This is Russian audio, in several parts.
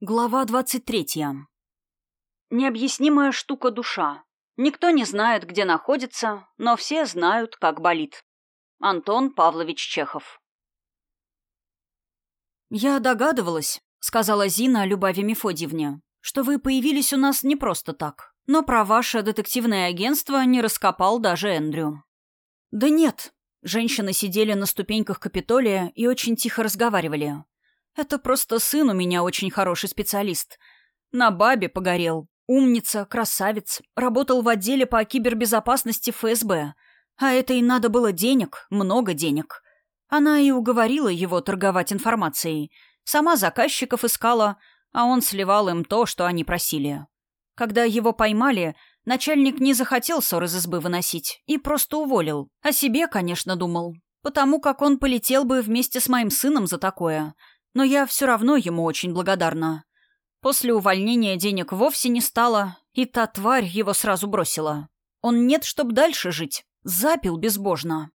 Глава 23. Необъяснимая штука душа. Никто не знает, где находится, но все знают, как болит. Антон Павлович Чехов. «Я догадывалась», — сказала Зина Любави Мефодьевне, «что вы появились у нас не просто так, но про ваше детективное агентство не раскопал даже Эндрю». «Да нет», — женщины сидели на ступеньках Капитолия и очень тихо разговаривали. Это просто сын у меня очень хороший специалист. На бабе погорел. Умница, красавец. Работал в отделе по кибербезопасности ФСБ. А это и надо было денег, много денег. Она и уговорила его торговать информацией. Сама заказчиков искала, а он сливал им то, что они просили. Когда его поймали, начальник не захотел ссор из избы выносить и просто уволил. О себе, конечно, думал. Потому как он полетел бы вместе с моим сыном за такое — но я все равно ему очень благодарна. После увольнения денег вовсе не стало, и та тварь его сразу бросила. Он нет, чтоб дальше жить. Запил безбожно.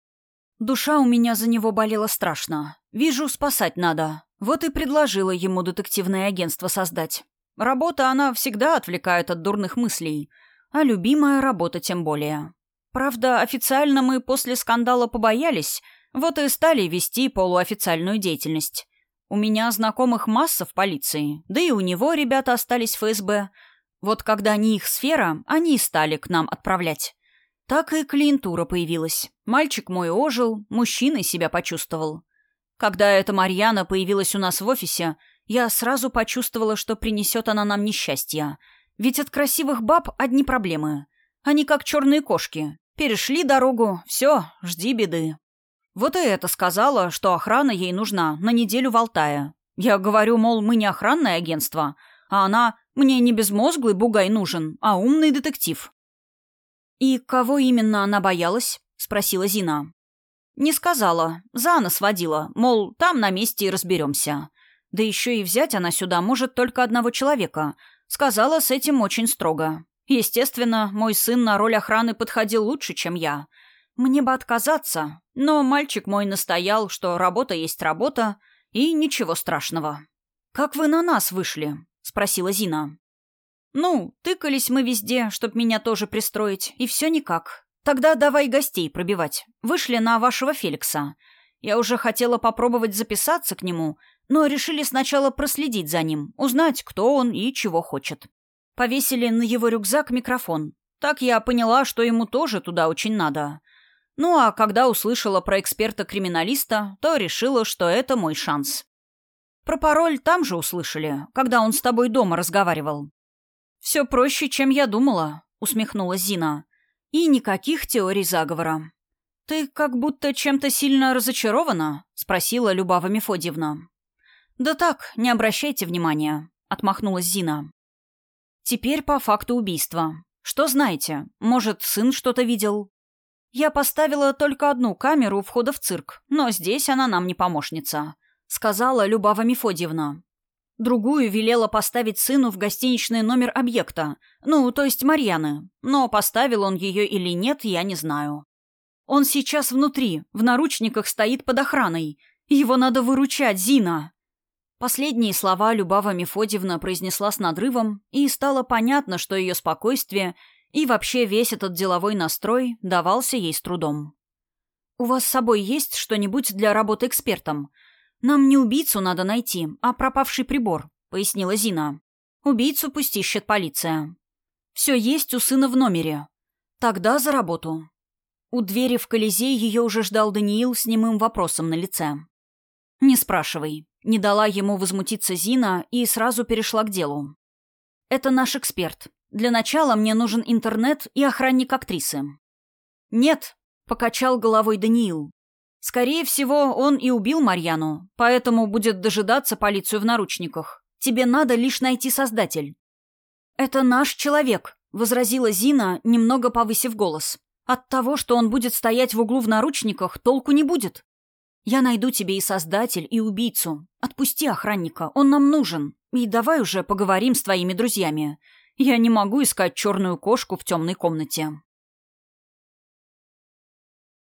Душа у меня за него болела страшно. Вижу, спасать надо. Вот и предложила ему детективное агентство создать. Работа, она всегда отвлекает от дурных мыслей. А любимая работа тем более. Правда, официально мы после скандала побоялись, вот и стали вести полуофициальную деятельность. У меня знакомых масса в полиции, да и у него ребята остались в ФСБ. Вот когда не их сфера, они стали к нам отправлять. Так и клиентура появилась. Мальчик мой ожил, мужчиной себя почувствовал. Когда эта Марьяна появилась у нас в офисе, я сразу почувствовала, что принесет она нам несчастье. Ведь от красивых баб одни проблемы. Они как черные кошки. Перешли дорогу, все, жди беды. Вот и это сказала, что охрана ей нужна на неделю в Алтае. Я говорю, мол, мы не охранное агентство, а она «мне не безмозглый бугай нужен, а умный детектив». «И кого именно она боялась?» — спросила Зина. «Не сказала. За нос водила. Мол, там на месте и разберемся. Да еще и взять она сюда может только одного человека. Сказала с этим очень строго. Естественно, мой сын на роль охраны подходил лучше, чем я. Мне бы отказаться, но мальчик мой настоял, что работа есть работа, и ничего страшного. «Как вы на нас вышли?» — спросила Зина. «Ну, тыкались мы везде, чтоб меня тоже пристроить, и все никак. Тогда давай гостей пробивать. Вышли на вашего Феликса. Я уже хотела попробовать записаться к нему, но решили сначала проследить за ним, узнать, кто он и чего хочет. Повесили на его рюкзак микрофон. Так я поняла, что ему тоже туда очень надо. Ну а когда услышала про эксперта-криминалиста, то решила, что это мой шанс. Про пароль там же услышали, когда он с тобой дома разговаривал. «Все проще, чем я думала», — усмехнулась Зина. «И никаких теорий заговора». «Ты как будто чем-то сильно разочарована?» — спросила Любава Мефодьевна. «Да так, не обращайте внимания», — отмахнулась Зина. «Теперь по факту убийства. Что знаете? Может, сын что-то видел?» «Я поставила только одну камеру у входа в цирк, но здесь она нам не помощница», — сказала Любава Мефодьевна. Другую велела поставить сыну в гостиничный номер объекта, ну, то есть Марьяны, но поставил он ее или нет, я не знаю. Он сейчас внутри, в наручниках стоит под охраной. Его надо выручать, Зина!» Последние слова Любава Мефодьевна произнесла с надрывом, и стало понятно, что ее спокойствие и вообще весь этот деловой настрой давался ей с трудом. «У вас с собой есть что-нибудь для работы экспертом? Нам не убийцу надо найти, а пропавший прибор», — пояснила Зина. «Убийцу пусть ищет полиция. Все есть у сына в номере. Тогда за работу». У двери в Колизей ее уже ждал Даниил с немым вопросом на лице. «Не спрашивай». Не дала ему возмутиться Зина и сразу перешла к делу. «Это наш эксперт. Для начала мне нужен интернет и охранник актрисы». «Нет», — покачал головой Даниил. «Скорее всего, он и убил Марьяну, поэтому будет дожидаться полицию в наручниках. Тебе надо лишь найти создатель». «Это наш человек», — возразила Зина, немного повысив голос. «От того, что он будет стоять в углу в наручниках, толку не будет. Я найду тебе и создатель, и убийцу. Отпусти охранника, он нам нужен. И давай уже поговорим с твоими друзьями. Я не могу искать черную кошку в темной комнате.